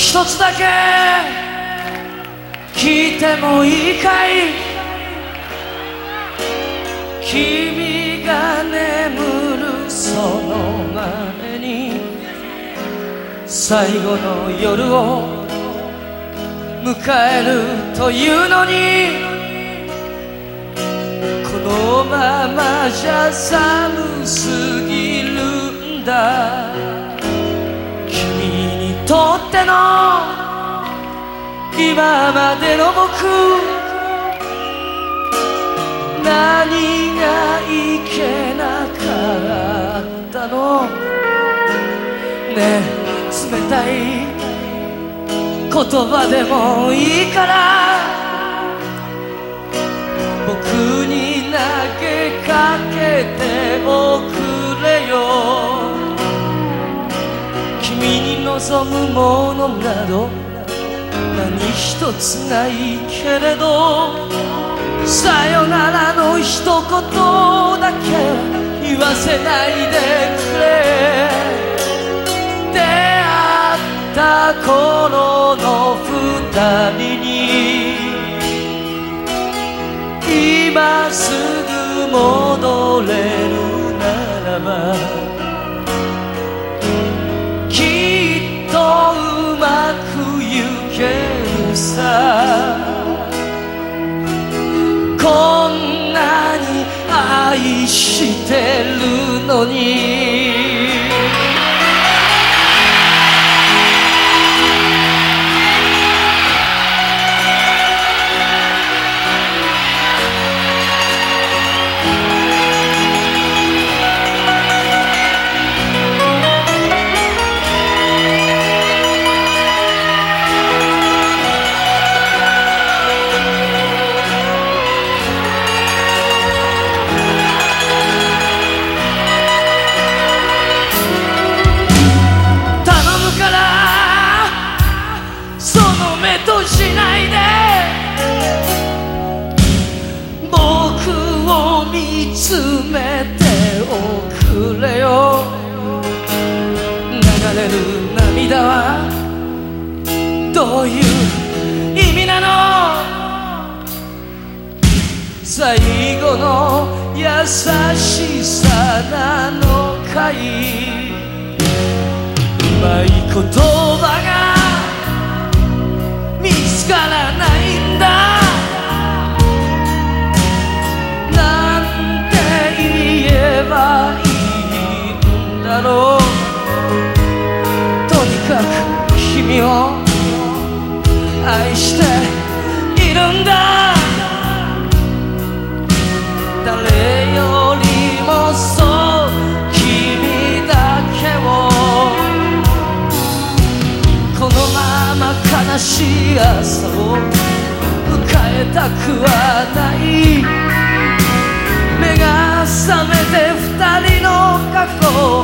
一つだけ聞いてもいいかい？君が眠るその前に最後の夜を迎えるというのにこのままじゃ寒すぎるんだ。っての。今までの僕。何がいけなかったの。ねえ冷たい言葉でもいいから。僕に投げかけてお望むものなど何一つないけれどさよならの一言だけ言わせないでくれ。出会った頃の二人に今すぐ戻れるならばしてるのに。見つめておくれよ。流れる涙はどういう意味なの？最後の優しさなのかい？うまい言葉がろう。とにかく君を愛しているんだ。誰よりもそう君だけを。このまま悲しい朝を迎えたくはない。目が覚めて二人の過去